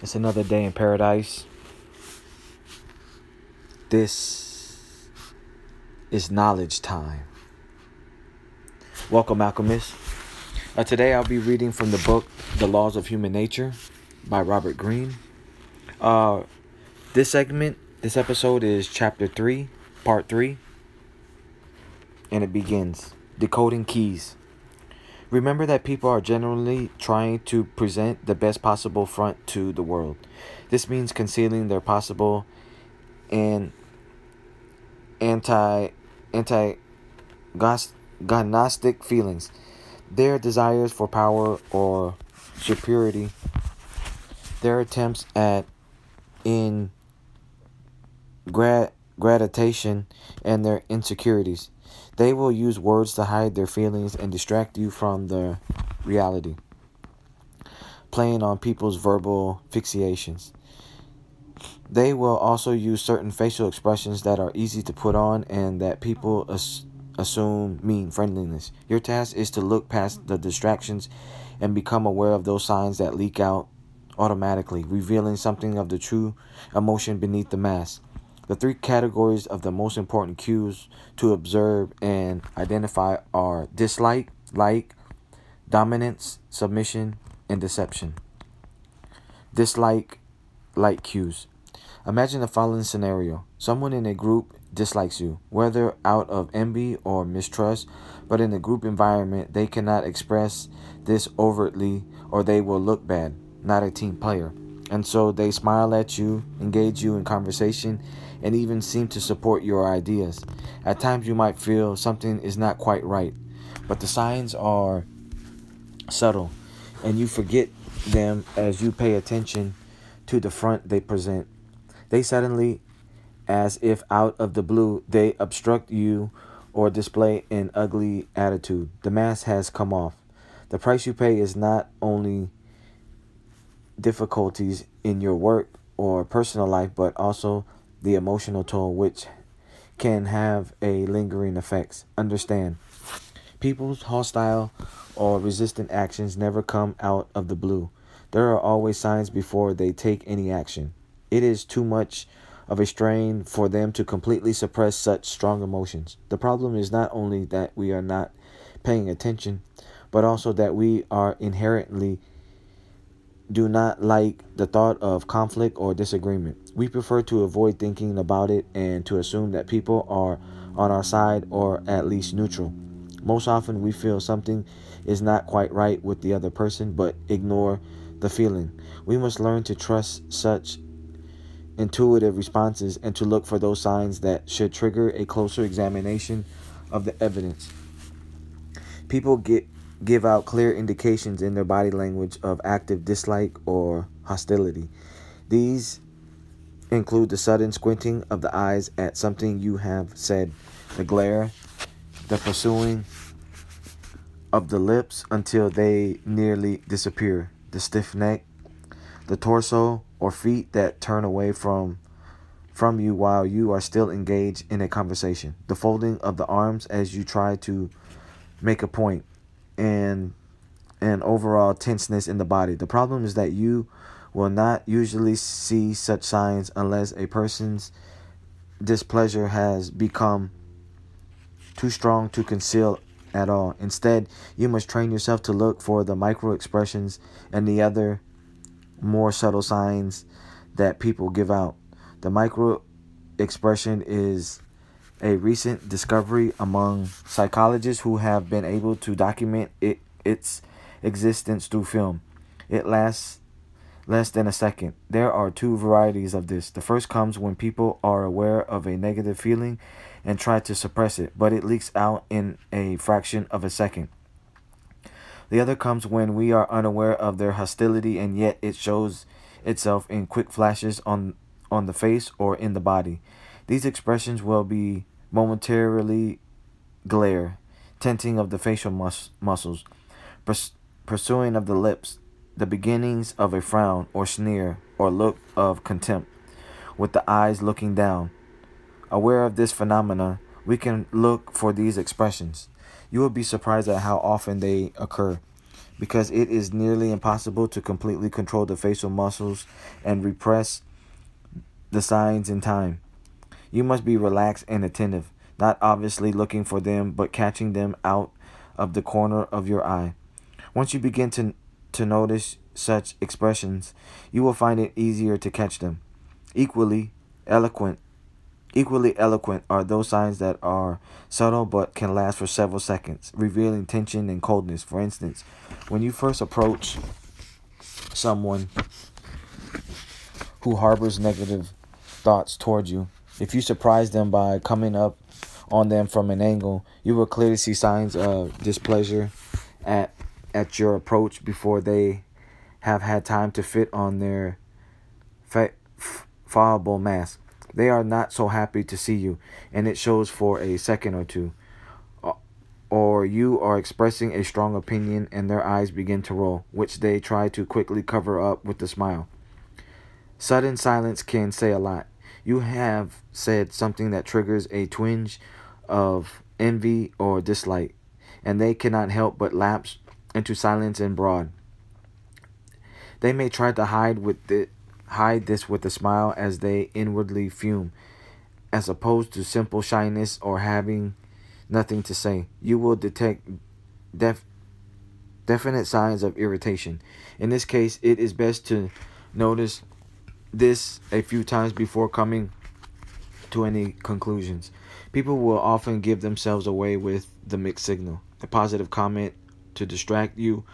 It's another day in paradise. This is knowledge time. Welcome, alchemist. Uh, today I'll be reading from the book The Laws of Human Nature by Robert Greene. Uh, this segment, this episode is chapter 3, part 3, and it begins Decoding Keys. Remember that people are generally trying to present the best possible front to the world. This means concealing their possible and anti anti gnostic feelings, their desires for power or superiority, their attempts at in grad gratification and their insecurities. They will use words to hide their feelings and distract you from the reality, playing on people's verbal fixations. They will also use certain facial expressions that are easy to put on and that people as- assume mean friendliness. Your task is to look past the distractions and become aware of those signs that leak out automatically, revealing something of the true emotion beneath the mask. The three categories of the most important cues to observe and identify are dislike, like, dominance, submission, and deception. Dislike, like cues. Imagine the following scenario someone in a group dislikes you, whether out of envy or mistrust, but in a group environment, they cannot express this overtly or they will look bad, not a team player. And so they smile at you, engage you in conversation, and even seem to support your ideas. At times, you might feel something is not quite right, but the signs are subtle, and you forget them as you pay attention to the front they present. They suddenly, as if out of the blue, they obstruct you or display an ugly attitude. The mask has come off. The price you pay is not only difficulties in your work or personal life, but also the emotional toll, which can have a lingering effects. Understand, people's hostile or resistant actions never come out of the blue. There are always signs before they take any action. It is too much of a strain for them to completely suppress such strong emotions. The problem is not only that we are not paying attention, but also that we are inherently do not like the thought of conflict or disagreement. We prefer to avoid thinking about it and to assume that people are on our side or at least neutral. Most often, we feel something is not quite right with the other person, but ignore the feeling. We must learn to trust such intuitive responses and to look for those signs that should trigger a closer examination of the evidence. People get give out clear indications in their body language of active dislike or hostility. These include the sudden squinting of the eyes at something you have said, the glare, the pursuing of the lips until they nearly disappear, the stiff neck, the torso or feet that turn away from from you while you are still engaged in a conversation, the folding of the arms as you try to make a point, and and overall tenseness in the body. The problem is that you will not usually see such signs unless a person's displeasure has become too strong to conceal at all. Instead, you must train yourself to look for the micro expressions and the other more subtle signs that people give out. The micro expression is a recent discovery among psychologists who have been able to document it, its existence through film. It lasts less than a second. There are two varieties of this. The first comes when people are aware of a negative feeling and try to suppress it, but it leaks out in a fraction of a second. The other comes when we are unaware of their hostility and yet it shows itself in quick flashes on on the face or in the body. These expressions will be momentarily glare, tenting of the facial mus- muscles, pers- pursuing of the lips, the beginnings of a frown or sneer or look of contempt, with the eyes looking down. Aware of this phenomena, we can look for these expressions. You will be surprised at how often they occur. because it is nearly impossible to completely control the facial muscles and repress the signs in time. You must be relaxed and attentive, not obviously looking for them, but catching them out of the corner of your eye. Once you begin to, to notice such expressions, you will find it easier to catch them. Equally eloquent, equally eloquent are those signs that are subtle but can last for several seconds, revealing tension and coldness. For instance, when you first approach someone who harbors negative thoughts towards you, if you surprise them by coming up on them from an angle, you will clearly see signs of displeasure at at your approach before they have had time to fit on their fa- fallible mask. They are not so happy to see you, and it shows for a second or two. Or you are expressing a strong opinion, and their eyes begin to roll, which they try to quickly cover up with a smile. Sudden silence can say a lot. You have said something that triggers a twinge of envy or dislike, and they cannot help but lapse into silence and broad. They may try to hide with it, hide this with a smile as they inwardly fume, as opposed to simple shyness or having nothing to say. You will detect def, definite signs of irritation. In this case, it is best to notice this a few times before coming to any conclusions. People will often give themselves away with the mixed signal, a positive comment to distract you,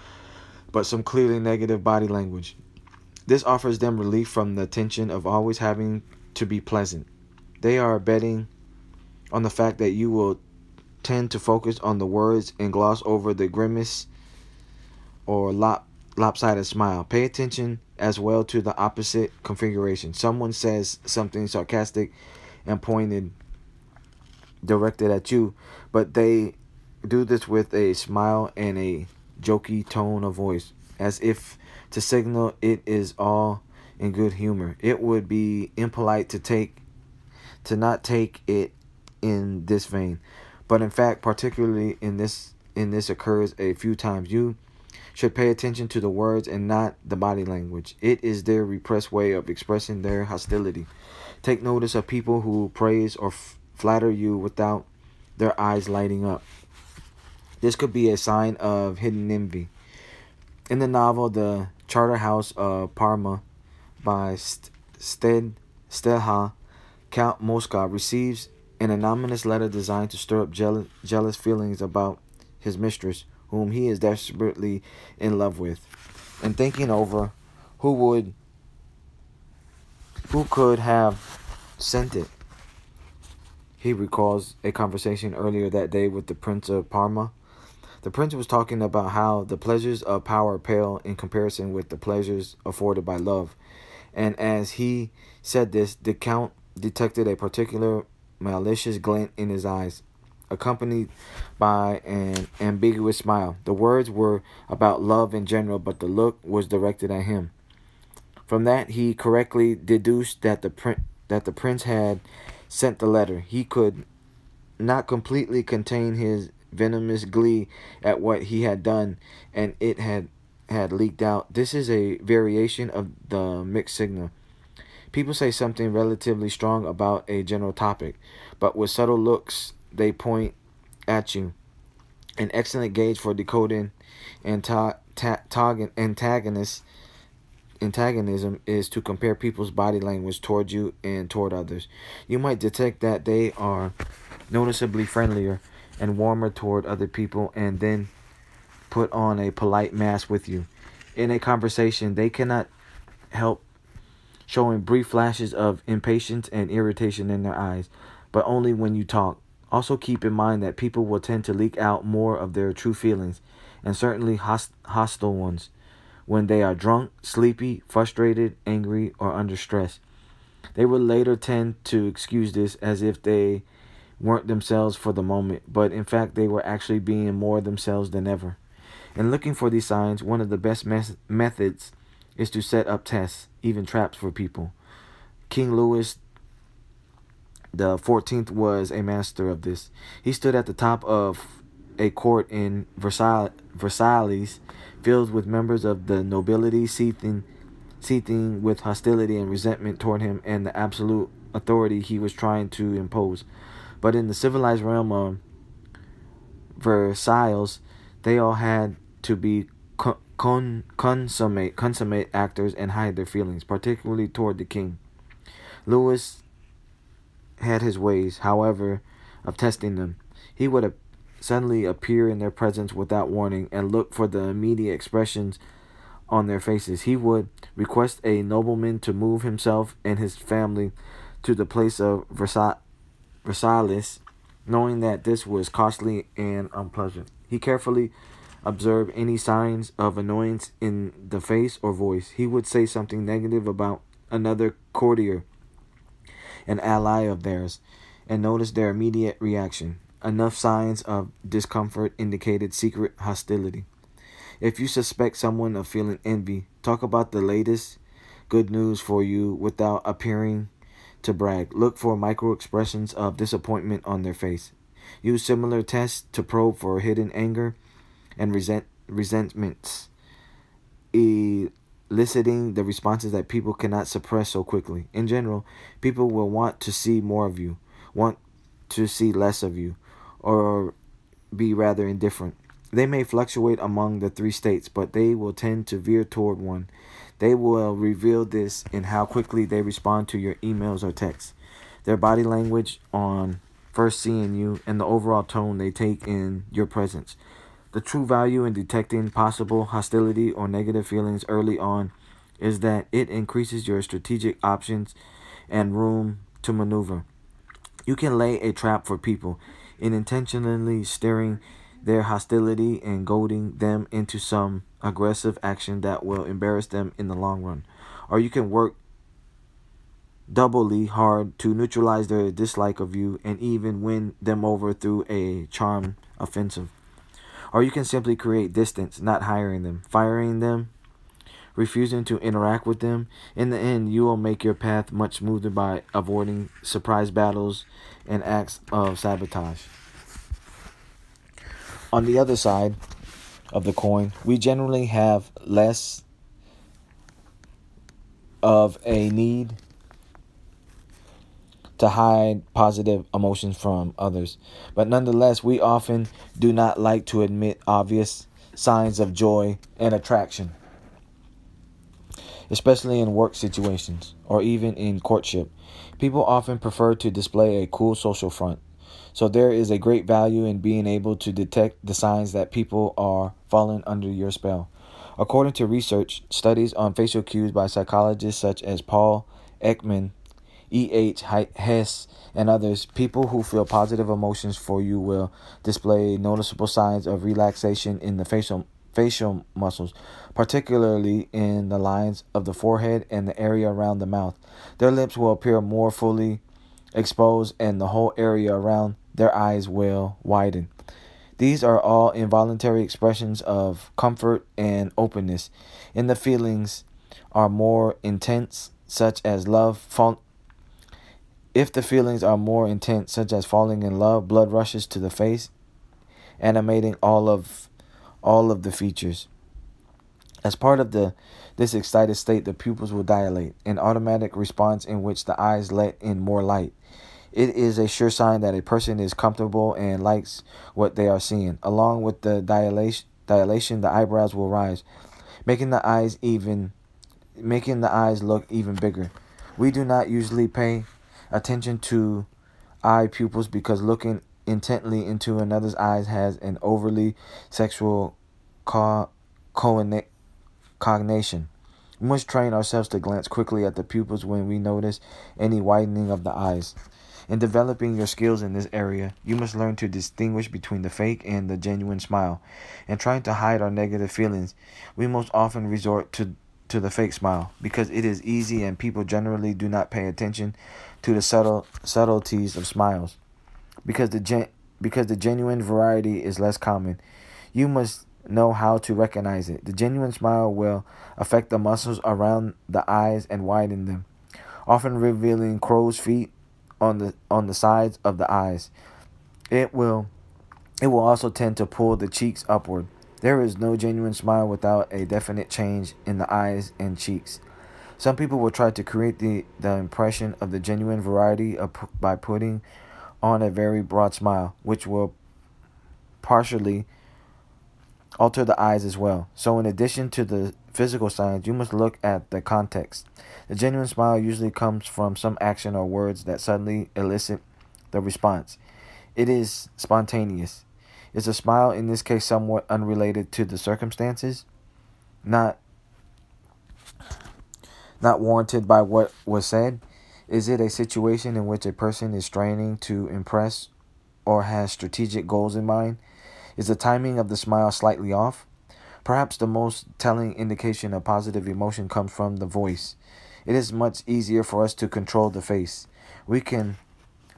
but some clearly negative body language. This offers them relief from the tension of always having to be pleasant. They are betting on the fact that you will tend to focus on the words and gloss over the grimace or lop, lopsided smile. Pay attention as well to the opposite configuration. Someone says something sarcastic and pointed directed at you, but they do this with a smile and a jokey tone of voice, as if to signal it is all in good humor. It would be impolite to take to not take it in this vein. But in fact, particularly in this in this occurs a few times. You should pay attention to the words and not the body language. It is their repressed way of expressing their hostility. Take notice of people who praise or flatter you without their eyes lighting up. This could be a sign of hidden envy. In the novel The Charterhouse of Parma by Sted Stendhal, Count Mosca receives an anonymous letter designed to stir up jealous feelings about his mistress, whom he is desperately in love with. And thinking over who would who could have sent it. He recalls a conversation earlier that day with the Prince of Parma the prince was talking about how the pleasures of power pale in comparison with the pleasures afforded by love. And as he said this, the count detected a particular malicious glint in his eyes, accompanied by an ambiguous smile. The words were about love in general, but the look was directed at him. From that, he correctly deduced that the prin- that the prince had sent the letter. He could not completely contain his venomous glee at what he had done and it had had leaked out. This is a variation of the mixed signal. People say something relatively strong about a general topic, but with subtle looks they point at you. An excellent gauge for decoding antagonist antagonism is to compare people's body language towards you and toward others. You might detect that they are noticeably friendlier and warmer toward other people and then put on a polite mask with you. In a conversation, they cannot help showing brief flashes of impatience and irritation in their eyes, but only when you talk. Also, keep in mind that people will tend to leak out more of their true feelings, and certainly host- hostile ones, when they are drunk, sleepy, frustrated, angry, or under stress. They will later tend to excuse this as if they weren't themselves for the moment, but in fact they were actually being more themselves than ever. In looking for these signs, one of the best methods is to set up tests, even traps for people. King Louis the 14th was a master of this. He stood at the top of a court in Versailles, Versailles filled with members of the nobility seething, seething with hostility and resentment toward him and the absolute authority he was trying to impose. But in the civilized realm of Versailles, they all had to be con, consummate consummate actors and hide their feelings, particularly toward the king. Louis had his ways, however, of testing them. He would suddenly appear in their presence without warning and look for the immediate expressions on their faces. He would request a nobleman to move himself and his family to the place of Versailles, knowing that this was costly and unpleasant. He carefully observed any signs of annoyance in the face or voice. He would say something negative about another courtier, an ally of theirs, and notice their immediate reaction. Enough signs of discomfort indicated secret hostility. If you suspect someone of feeling envy, talk about the latest good news for you without appearing to brag. Look for micro expressions of disappointment on their face. Use similar tests to probe for hidden anger and resent resentments, eliciting the responses that people cannot suppress so quickly. In general, people will want to see more of you, want to see less of you, or be rather indifferent. They may fluctuate among the three states, but they will tend to veer toward one. They will reveal this in how quickly they respond to your emails or texts, their body language on first seeing you, and the overall tone they take in your presence. The true value in detecting possible hostility or negative feelings early on is that it increases your strategic options and room to maneuver. You can lay a trap for people in intentionally stirring their hostility and goading them into some aggressive action that will embarrass them in the long run. Or you can work doubly hard to neutralize their dislike of you and even win them over through a charm offensive. Or you can simply create distance, not hiring them, firing them, refusing to interact with them. In the end, you will make your path much smoother by avoiding surprise battles and acts of sabotage. On the other side of the coin, we generally have less of a need to hide positive emotions from others. But nonetheless, we often do not like to admit obvious signs of joy and attraction especially in work situations or even in courtship. People often prefer to display a cool social front. So there is a great value in being able to detect the signs that people are falling under your spell. According to research, studies on facial cues by psychologists such as Paul Ekman, E.H. Hess, and others, people who feel positive emotions for you will display noticeable signs of relaxation in the facial facial muscles, particularly in the lines of the forehead and the area around the mouth. Their lips will appear more fully exposed, and the whole area around their eyes will widen. These are all involuntary expressions of comfort and openness. And the feelings are more intense, such as love. Fall- if the feelings are more intense, such as falling in love, blood rushes to the face, animating all of all of the features. As part of the this excited state, the pupils will dilate, an automatic response in which the eyes let in more light. It is a sure sign that a person is comfortable and likes what they are seeing. Along with the dilation, dilation the eyebrows will rise, making the eyes even making the eyes look even bigger. We do not usually pay attention to eye pupils because looking intently into another's eyes has an overly sexual co- cognition. We must train ourselves to glance quickly at the pupils when we notice any widening of the eyes. In developing your skills in this area, you must learn to distinguish between the fake and the genuine smile. In trying to hide our negative feelings, we most often resort to, to the fake smile because it is easy and people generally do not pay attention to the subtle subtleties of smiles because the gen- because the genuine variety is less common. You must know how to recognize it. The genuine smile will affect the muscles around the eyes and widen them, often revealing crow's feet on the on the sides of the eyes. It will It will also tend to pull the cheeks upward. There is no genuine smile without a definite change in the eyes and cheeks. Some people will try to create the, the impression of the genuine variety of, by putting on a very broad smile, which will partially alter the eyes as well. So, in addition to the physical signs, you must look at the context. The genuine smile usually comes from some action or words that suddenly elicit the response. It is spontaneous. Is a smile in this case somewhat unrelated to the circumstances? Not not warranted by what was said? Is it a situation in which a person is straining to impress or has strategic goals in mind? Is the timing of the smile slightly off? Perhaps the most telling indication of positive emotion comes from the voice. It is much easier for us to control the face. We can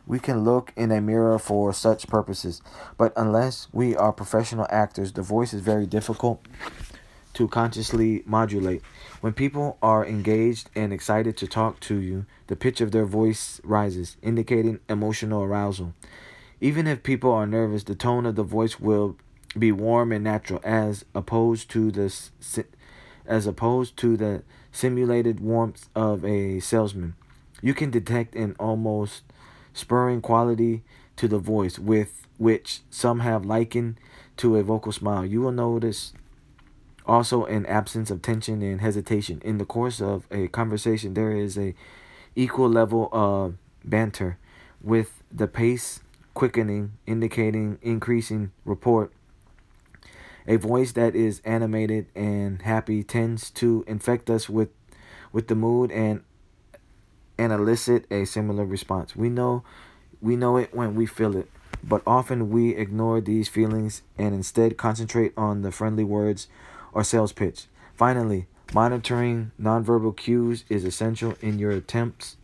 we can look in a mirror for such purposes, but unless we are professional actors, the voice is very difficult to consciously modulate. When people are engaged and excited to talk to you, the pitch of their voice rises, indicating emotional arousal. Even if people are nervous, the tone of the voice will be warm and natural as opposed to the as opposed to the simulated warmth of a salesman. You can detect an almost spurring quality to the voice with which some have likened to a vocal smile. You will notice also an absence of tension and hesitation in the course of a conversation there is a equal level of banter with the pace quickening indicating increasing rapport a voice that is animated and happy tends to infect us with with the mood and and elicit a similar response we know we know it when we feel it but often we ignore these feelings and instead concentrate on the friendly words or sales pitch. Finally, monitoring nonverbal cues is essential in your attempts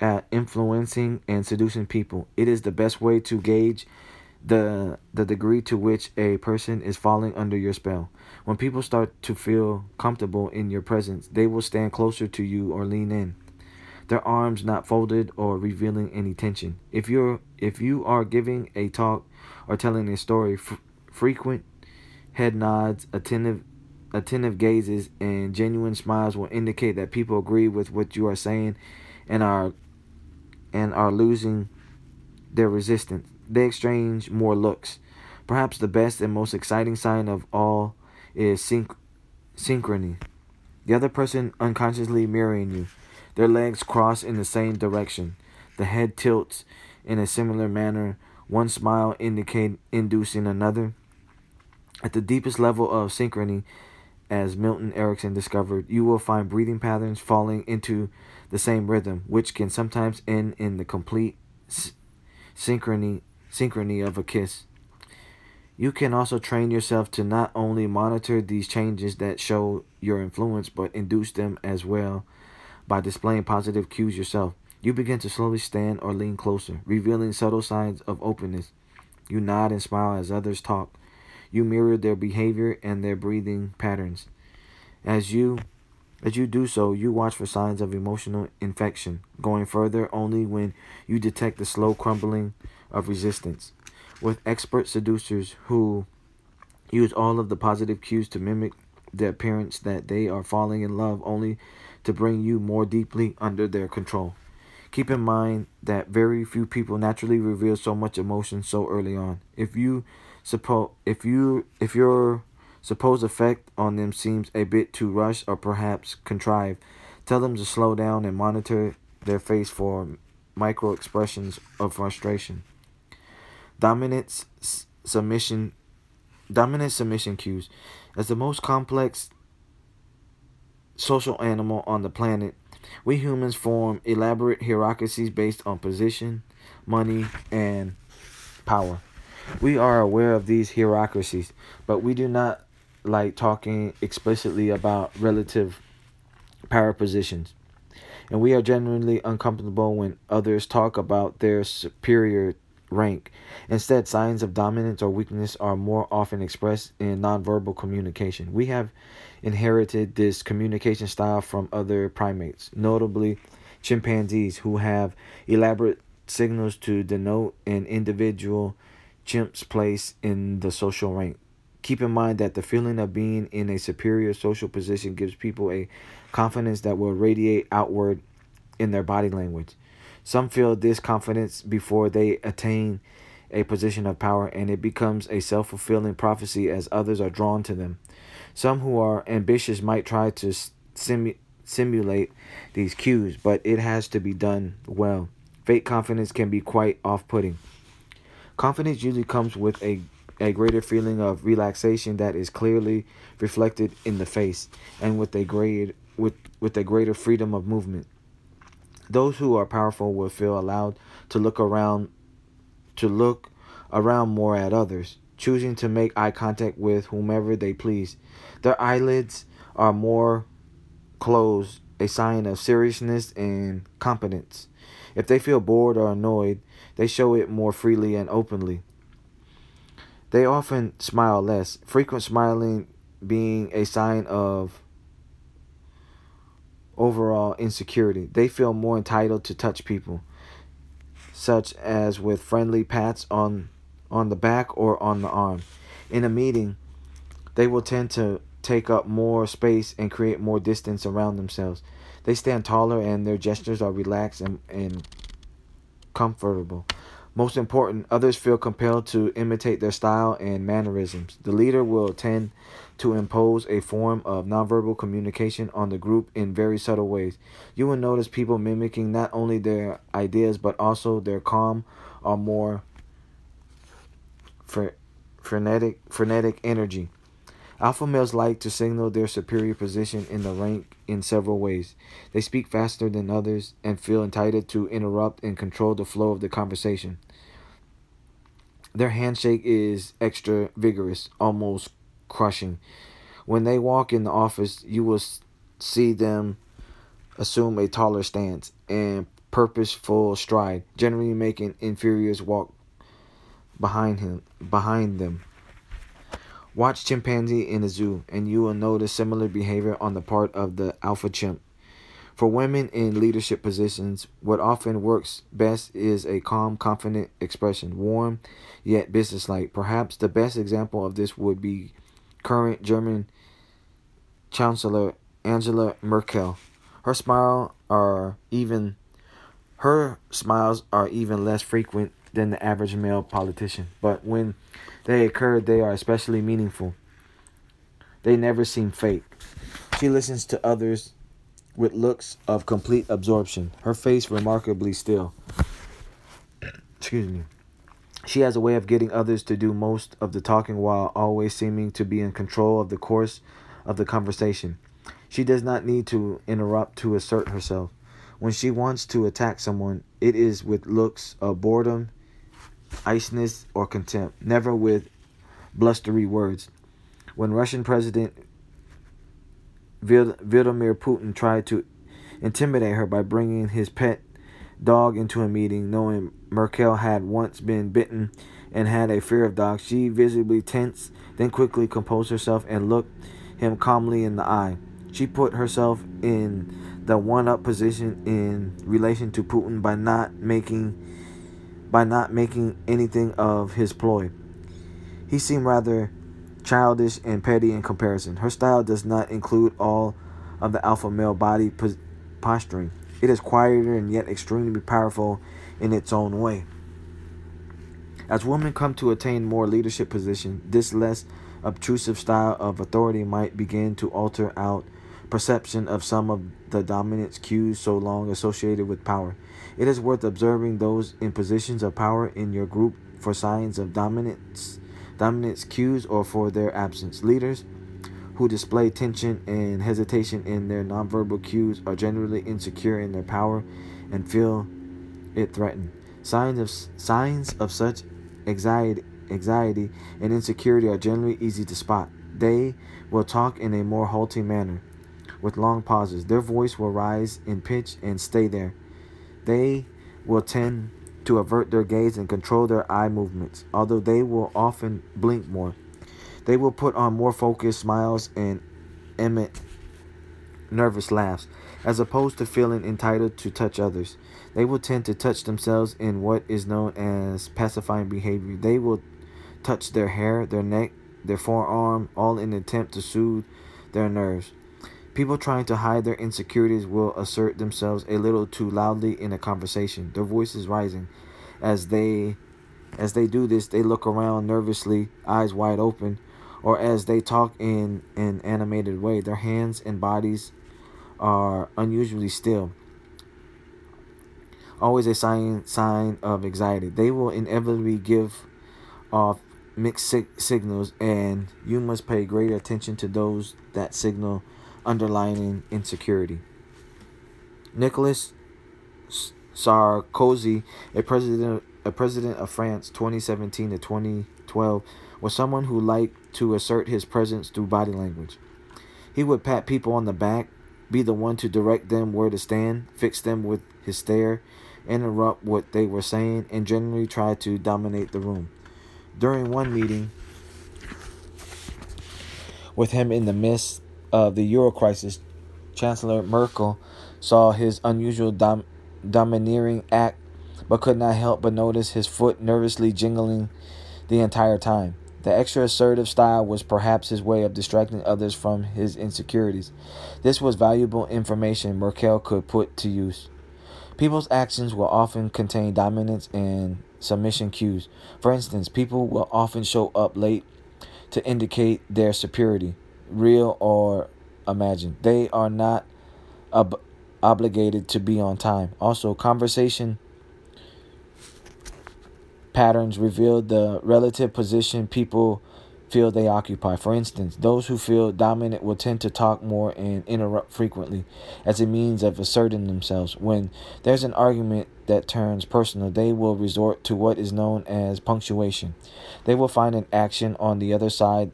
at influencing and seducing people. It is the best way to gauge the the degree to which a person is falling under your spell. When people start to feel comfortable in your presence, they will stand closer to you or lean in. Their arms not folded or revealing any tension. If you're if you are giving a talk or telling a story, frequent Head nods, attentive attentive gazes, and genuine smiles will indicate that people agree with what you are saying and are and are losing their resistance. They exchange more looks. Perhaps the best and most exciting sign of all is synch- synchrony. The other person unconsciously mirroring you. Their legs cross in the same direction. The head tilts in a similar manner, one smile indicate inducing another. At the deepest level of synchrony, as Milton Erickson discovered, you will find breathing patterns falling into the same rhythm, which can sometimes end in the complete synchrony synchrony of a kiss. You can also train yourself to not only monitor these changes that show your influence, but induce them as well by displaying positive cues yourself. You begin to slowly stand or lean closer, revealing subtle signs of openness. You nod and smile as others talk, you mirror their behavior and their breathing patterns. As you as you do so, you watch for signs of emotional infection, going further only when you detect the slow crumbling of resistance. With expert seducers who use all of the positive cues to mimic the appearance that they are falling in love only to bring you more deeply under their control. Keep in mind that very few people naturally reveal so much emotion so early on. If you suppose if you if your supposed effect on them seems a bit too rushed or perhaps contrived, tell them to slow down and monitor their face for micro expressions of frustration. Dominance submission dominant submission cues as the most complex social animal on the planet we humans form elaborate hierarchies based on position money and power we are aware of these hierarchies, but we do not like talking explicitly about relative power positions. And we are genuinely uncomfortable when others talk about their superior rank. Instead, signs of dominance or weakness are more often expressed in nonverbal communication. We have inherited this communication style from other primates, notably chimpanzees, who have elaborate signals to denote an individual chimp's place in the social rank. Keep in mind that the feeling of being in a superior social position gives people a confidence that will radiate outward in their body language. Some feel this confidence before they attain a position of power, and it becomes a self fulfilling prophecy as others are drawn to them. Some who are ambitious might try to simu- simulate these cues, but it has to be done well. Fake confidence can be quite off putting. Confidence usually comes with a, a greater feeling of relaxation that is clearly reflected in the face and with a great with, with a greater freedom of movement. Those who are powerful will feel allowed to look around to look around more at others, choosing to make eye contact with whomever they please. Their eyelids are more closed, a sign of seriousness and competence. If they feel bored or annoyed, they show it more freely and openly. They often smile less, frequent smiling being a sign of overall insecurity. They feel more entitled to touch people, such as with friendly pats on on the back or on the arm. In a meeting, they will tend to take up more space and create more distance around themselves. They stand taller and their gestures are relaxed and, and comfortable. Most important, others feel compelled to imitate their style and mannerisms. The leader will tend to impose a form of nonverbal communication on the group in very subtle ways. You will notice people mimicking not only their ideas but also their calm or more frenetic frenetic energy. Alpha males like to signal their superior position in the rank in several ways. They speak faster than others and feel entitled to interrupt and control the flow of the conversation. Their handshake is extra vigorous, almost crushing. When they walk in the office, you will see them assume a taller stance and purposeful stride, generally making inferiors walk behind him behind them. Watch chimpanzee in a zoo, and you will notice similar behavior on the part of the alpha chimp. For women in leadership positions, what often works best is a calm, confident expression, warm yet businesslike. Perhaps the best example of this would be current German Chancellor Angela Merkel. Her smile are even her smiles are even less frequent than the average male politician, but when they occur, they are especially meaningful. They never seem fake. She listens to others with looks of complete absorption, her face remarkably still. Excuse me. She has a way of getting others to do most of the talking while always seeming to be in control of the course of the conversation. She does not need to interrupt to assert herself. When she wants to attack someone, it is with looks of boredom iceness, or contempt, never with blustery words. When Russian President Vladimir Putin tried to intimidate her by bringing his pet dog into a meeting, knowing Merkel had once been bitten and had a fear of dogs, she visibly tensed, then quickly composed herself and looked him calmly in the eye. She put herself in the one up position in relation to Putin by not making by not making anything of his ploy. He seemed rather childish and petty in comparison. Her style does not include all of the alpha male body posturing. It is quieter and yet extremely powerful in its own way. As women come to attain more leadership position, this less obtrusive style of authority might begin to alter out perception of some of the dominance cues so long associated with power. It is worth observing those in positions of power in your group for signs of dominance, dominance cues or for their absence. Leaders who display tension and hesitation in their nonverbal cues are generally insecure in their power and feel it threatened. Signs of signs of such anxiety, anxiety and insecurity are generally easy to spot. They will talk in a more halting manner, with long pauses. Their voice will rise in pitch and stay there. They will tend to avert their gaze and control their eye movements, although they will often blink more. They will put on more focused smiles and emit nervous laughs, as opposed to feeling entitled to touch others. They will tend to touch themselves in what is known as pacifying behavior. They will touch their hair, their neck, their forearm, all in an attempt to soothe their nerves. People trying to hide their insecurities will assert themselves a little too loudly in a conversation, their voices rising. As they as they do this, they look around nervously, eyes wide open, or as they talk in an animated way, their hands and bodies are unusually still. Always a sign sign of anxiety. They will inevitably give off mixed sig- signals, and you must pay greater attention to those that signal underlying insecurity. Nicolas Sarkozy, a president a president of France 2017 to 2012, was someone who liked to assert his presence through body language. He would pat people on the back, be the one to direct them where to stand, fix them with his stare, interrupt what they were saying, and generally try to dominate the room. During one meeting with him in the midst of the euro crisis, Chancellor Merkel saw his unusual dom- domineering act but could not help but notice his foot nervously jingling the entire time. The extra assertive style was perhaps his way of distracting others from his insecurities. This was valuable information Merkel could put to use. People's actions will often contain dominance and submission cues. For instance, people will often show up late to indicate their superiority, real or imagined. They are not ob- obligated to be on time. Also, conversation patterns reveal the relative position people feel they occupy. For instance, those who feel dominant will tend to talk more and interrupt frequently as a means of asserting themselves. When there's an argument that turns personal, they will resort to what is known as punctuation. They will find an action on the other side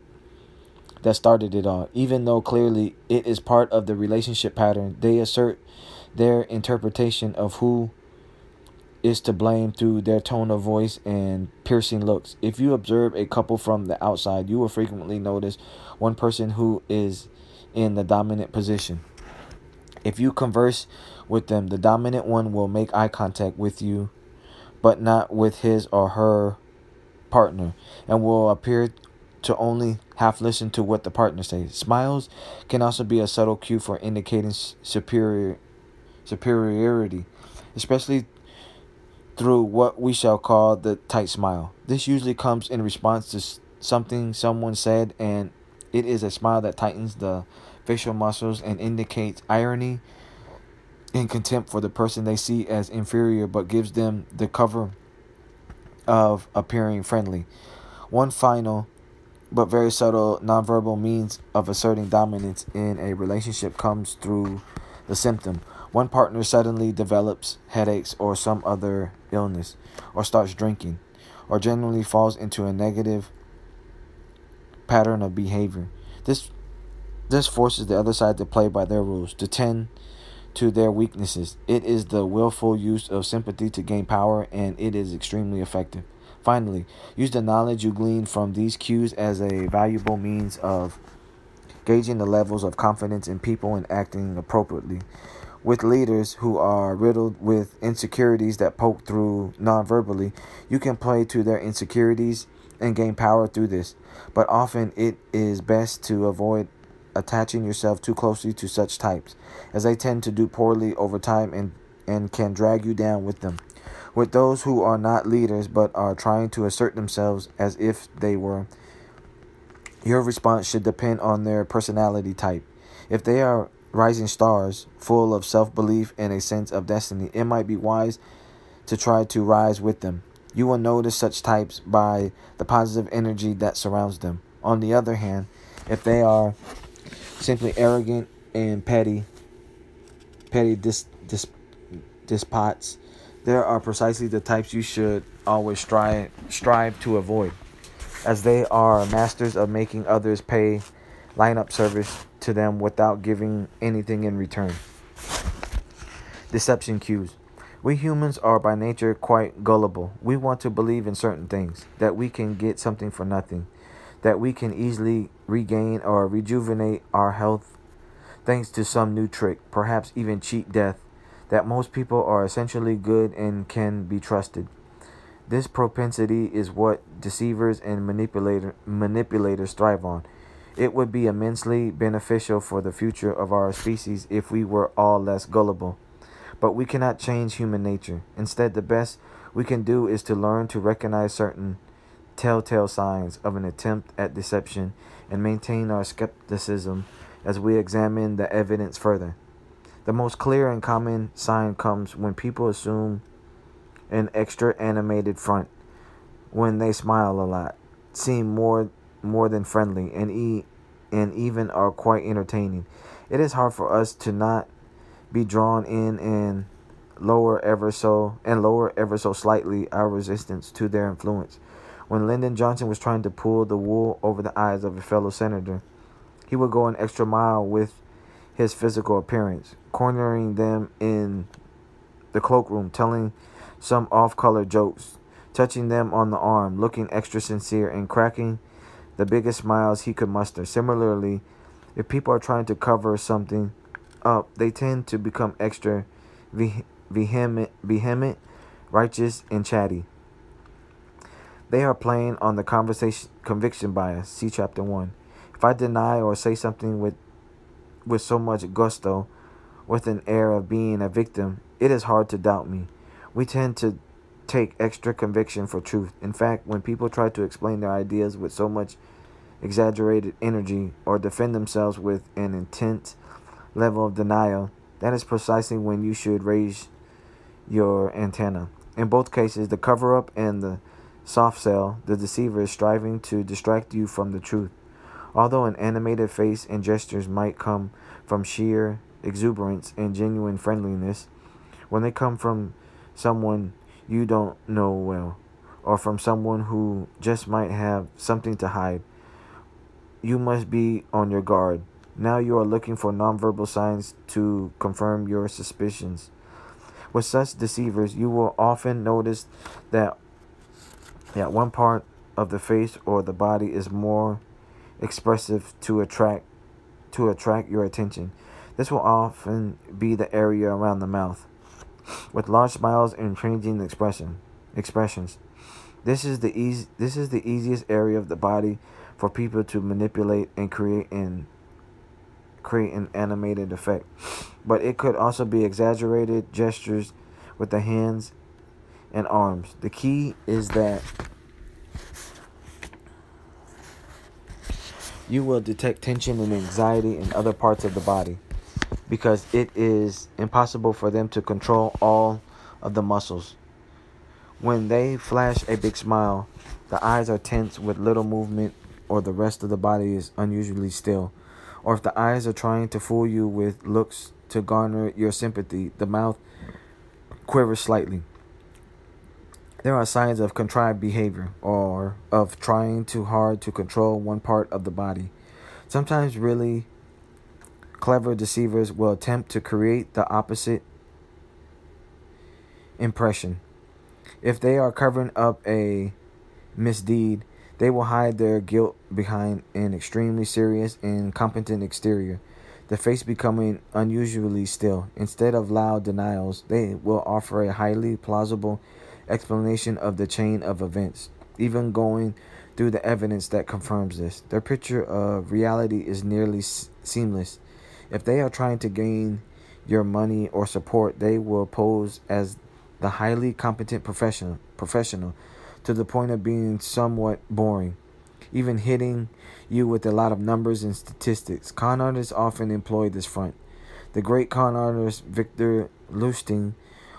that started it all. Even though clearly it is part of the relationship pattern, they assert their interpretation of who is to blame through their tone of voice and piercing looks. If you observe a couple from the outside, you will frequently notice one person who is in the dominant position. If you converse with them, the dominant one will make eye contact with you, but not with his or her partner, and will appear to only half listen to what the partner says. Smiles can also be a subtle cue for indicating superior superiority, especially through what we shall call the tight smile. This usually comes in response to something someone said, and it is a smile that tightens the facial muscles and indicates irony and contempt for the person they see as inferior, but gives them the cover of appearing friendly. One final but very subtle nonverbal means of asserting dominance in a relationship comes through the symptom. One partner suddenly develops headaches or some other illness, or starts drinking, or generally falls into a negative pattern of behavior. This this forces the other side to play by their rules, to tend to their weaknesses. It is the willful use of sympathy to gain power, and it is extremely effective. Finally, use the knowledge you glean from these cues as a valuable means of gauging the levels of confidence in people and acting appropriately with leaders who are riddled with insecurities that poke through non-verbally, you can play to their insecurities and gain power through this. But often it is best to avoid attaching yourself too closely to such types, as they tend to do poorly over time and, and can drag you down with them. With those who are not leaders but are trying to assert themselves as if they were, your response should depend on their personality type. If they are rising stars, full of self belief and a sense of destiny, it might be wise to try to rise with them. You will notice such types by the positive energy that surrounds them. On the other hand, if they are simply arrogant and petty, petty dis, dis, despots, there are precisely the types you should always strive strive to avoid, as they are masters of making others pay lineup service to them without giving anything in return. Deception cues. We humans are by nature quite gullible. We want to believe in certain things, that we can get something for nothing, that we can easily regain or rejuvenate our health thanks to some new trick, perhaps even cheat death, that most people are essentially good and can be trusted. This propensity is what deceivers and manipulator, manipulators thrive on. It would be immensely beneficial for the future of our species if we were all less gullible. But we cannot change human nature. Instead, the best we can do is to learn to recognize certain telltale signs of an attempt at deception and maintain our skepticism as we examine the evidence further. The most clear and common sign comes when people assume an extra animated front, when they smile a lot, seem more more than friendly, and e and even are quite entertaining. It is hard for us to not be drawn in and lower ever so and lower ever so slightly our resistance to their influence. When Lyndon Johnson was trying to pull the wool over the eyes of a fellow senator, he would go an extra mile with his physical appearance, cornering them in the cloakroom, telling some off color jokes, touching them on the arm, looking extra sincere, and cracking the biggest smiles he could muster. Similarly, if people are trying to cover something up, they tend to become extra vehement, vehement, righteous, and chatty. They are playing on the conversation conviction bias. See chapter one. If I deny or say something with with so much gusto, with an air of being a victim, it is hard to doubt me. We tend to take extra conviction for truth. In fact, when people try to explain their ideas with so much exaggerated energy or defend themselves with an intense level of denial, that is precisely when you should raise your antenna. In both cases, the cover up and the soft sell, the deceiver is striving to distract you from the truth. Although an animated face and gestures might come from sheer exuberance and genuine friendliness, when they come from someone you don't know well, or from someone who just might have something to hide, you must be on your guard. Now you are looking for nonverbal signs to confirm your suspicions. With such deceivers, you will often notice that that one part of the face or the body is more expressive to attract to attract your attention. This will often be the area around the mouth, with large smiles and changing expression expressions. This is the easy this is the easiest area of the body for people to manipulate and create and create an animated effect. But it could also be exaggerated gestures with the hands and arms. The key is that you will detect tension and anxiety in other parts of the body because it is impossible for them to control all of the muscles. When they flash a big smile, the eyes are tense with little movement or the rest of the body is unusually still. Or if the eyes are trying to fool you with looks to garner your sympathy, the mouth quivers slightly. There are signs of contrived behavior or of trying too hard to control one part of the body. Sometimes, really clever deceivers will attempt to create the opposite impression. If they are covering up a misdeed, they will hide their guilt behind an extremely serious and competent exterior, the face becoming unusually still. Instead of loud denials, they will offer a highly plausible explanation of the chain of events, even going through the evidence that confirms this. Their picture of reality is nearly seamless. If they are trying to gain your money or support, they will pose as the highly competent professional professional to the point of being somewhat boring, even hitting you with a lot of numbers and statistics. Con artists often employ this front. The great con artist Victor Lustig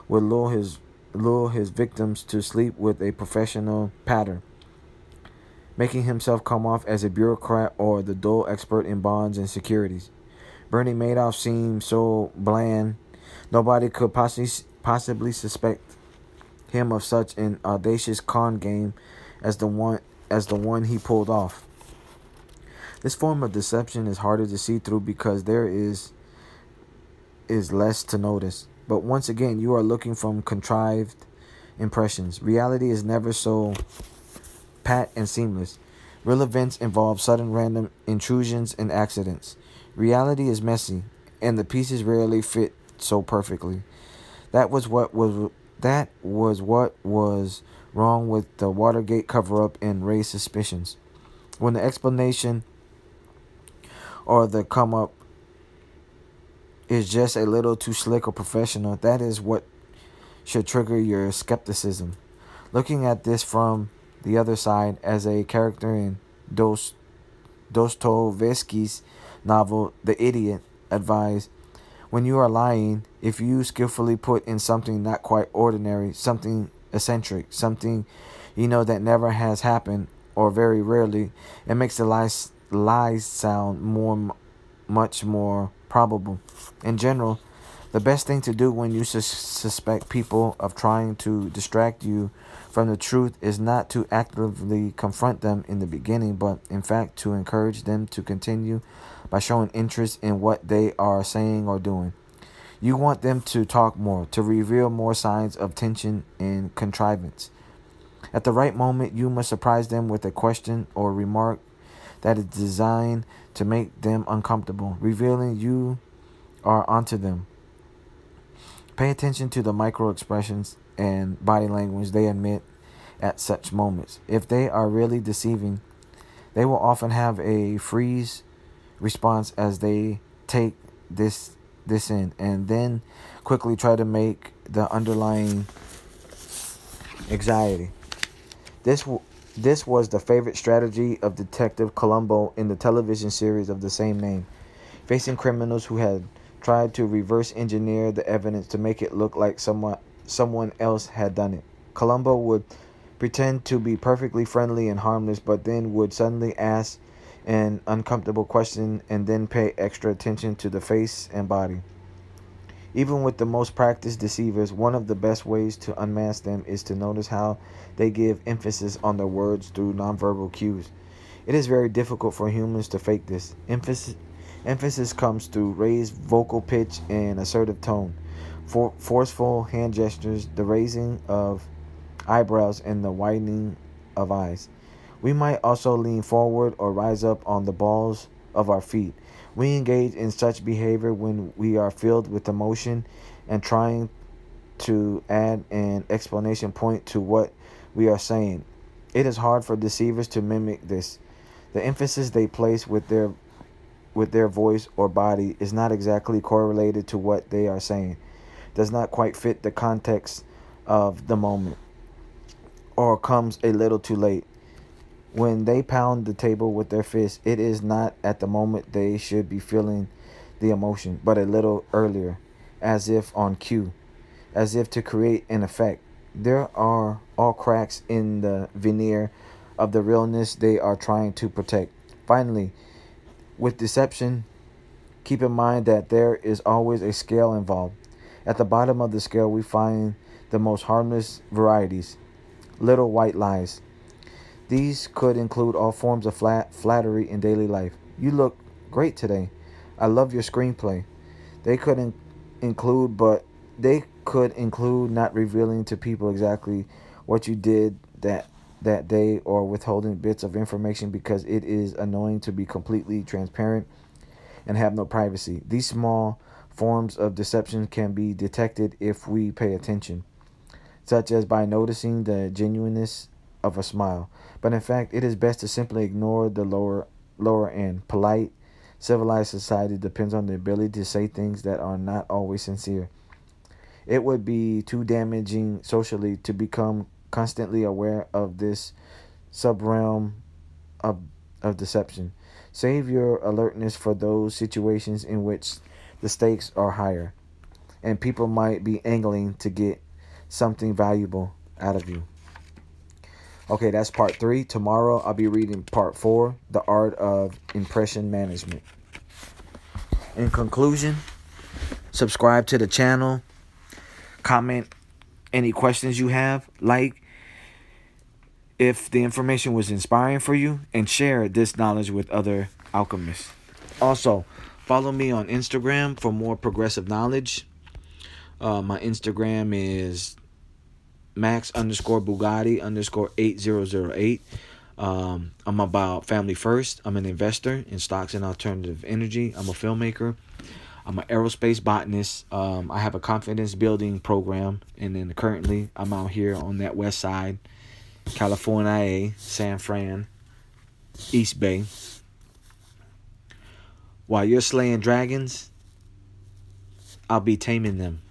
would lure his lure his victims to sleep with a professional pattern, making himself come off as a bureaucrat or the dull expert in bonds and securities. Bernie Madoff seemed so bland, nobody could possibly possibly suspect him of such an audacious con game as the one as the one he pulled off. This form of deception is harder to see through because there is is less to notice. But once again, you are looking from contrived impressions. Reality is never so pat and seamless. Real events involve sudden random intrusions and accidents. Reality is messy and the pieces rarely fit so perfectly. That was what was that was what was wrong with the Watergate cover up and raised suspicions. When the explanation or the come up is just a little too slick or professional, that is what should trigger your skepticism. Looking at this from the other side as a character in Dost- Dostoevsky's novel The Idiot advised when you are lying, if you skillfully put in something not quite ordinary, something eccentric, something you know that never has happened or very rarely, it makes the lies lies sound more much more probable. In general, the best thing to do when you sus- suspect people of trying to distract you from the truth is not to actively confront them in the beginning, but in fact to encourage them to continue by showing interest in what they are saying or doing. You want them to talk more, to reveal more signs of tension and contrivance. At the right moment, you must surprise them with a question or remark that is designed to make them uncomfortable, revealing you are onto them. Pay attention to the micro expressions and body language they emit at such moments. If they are really deceiving, they will often have a freeze response as they take this this in and then quickly try to make the underlying anxiety. This this was the favorite strategy of Detective Columbo in the television series of the same name, facing criminals who had tried to reverse engineer the evidence to make it look like someone someone else had done it. Columbo would pretend to be perfectly friendly and harmless, but then would suddenly ask an uncomfortable question and then pay extra attention to the face and body. Even with the most practiced deceivers, one of the best ways to unmask them is to notice how they give emphasis on their words through nonverbal cues. It is very difficult for humans to fake this. Emphasis Emphasis comes through raised vocal pitch and assertive tone, for, forceful hand gestures, the raising of eyebrows, and the widening of eyes. We might also lean forward or rise up on the balls of our feet. We engage in such behavior when we are filled with emotion and trying to add an explanation point to what we are saying. It is hard for deceivers to mimic this. The emphasis they place with their with their voice or body is not exactly correlated to what they are saying, does not quite fit the context of the moment, or comes a little too late. When they pound the table with their fist, it is not at the moment they should be feeling the emotion, but a little earlier, as if on cue, as if to create an effect. There are all cracks in the veneer of the realness they are trying to protect. Finally, with deception, keep in mind that there is always a scale involved. At the bottom of the scale, we find the most harmless varieties little white lies. These could include all forms of flat flattery in daily life. You look great today. I love your screenplay. They could in- include, but they could include not revealing to people exactly what you did that that day or withholding bits of information because it is annoying to be completely transparent and have no privacy. These small forms of deception can be detected if we pay attention, such as by noticing the genuineness of a smile. But in fact, it is best to simply ignore the lower lower end. Polite, civilized society depends on the ability to say things that are not always sincere. It would be too damaging socially to become constantly aware of this subrealm of, of deception. Save your alertness for those situations in which the stakes are higher and people might be angling to get something valuable out of you. Okay, that's part three. Tomorrow I'll be reading part four The Art of Impression Management. In conclusion, subscribe to the channel, comment any questions you have, like if the information was inspiring for you, and share this knowledge with other alchemists. Also, follow me on Instagram for more progressive knowledge. Uh, my Instagram is max underscore Bugatti underscore 8008. Um, I'm about family first. I'm an investor in stocks and alternative energy. I'm a filmmaker. I'm an aerospace botanist. Um, I have a confidence building program, and then currently I'm out here on that west side, California, San Fran, East Bay. While you're slaying dragons, I'll be taming them.